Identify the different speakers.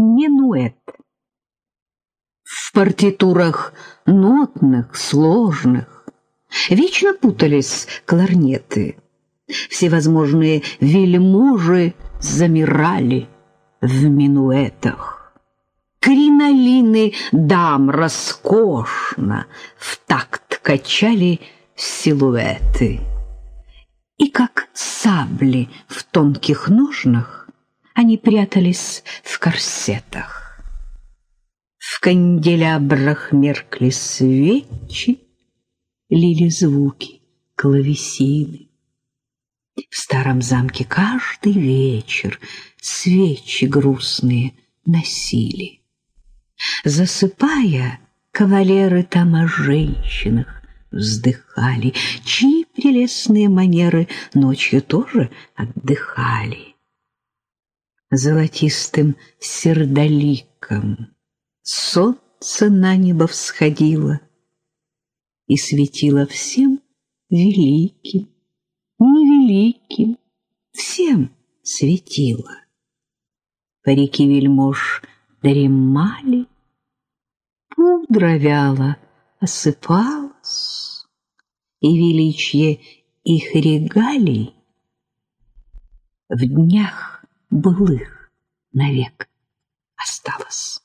Speaker 1: минуэт. В партитурах нотных, сложных, вечно путались кларнеты. Всевозможные вельможи замирали в минуэтах. Кринолины дам роскошно в такт качали силуэты. И как сабли в тонких ножнах они прятались в корсетах. В канделябрах меркли свечи, лили звуки клавесины. В старом замке каждый вечер свечи грустные носили. Засыпая, кавалеры там о женщинах вздыхали, чьи прелестные манеры ночью тоже отдыхали. Золотистым сердоликом солнце на небо всходило и светило всем великим невеликим, всем светило. Парики вельмож дремали, пудра вяло осыпалась, и величие их регалий в днях былых навек осталось.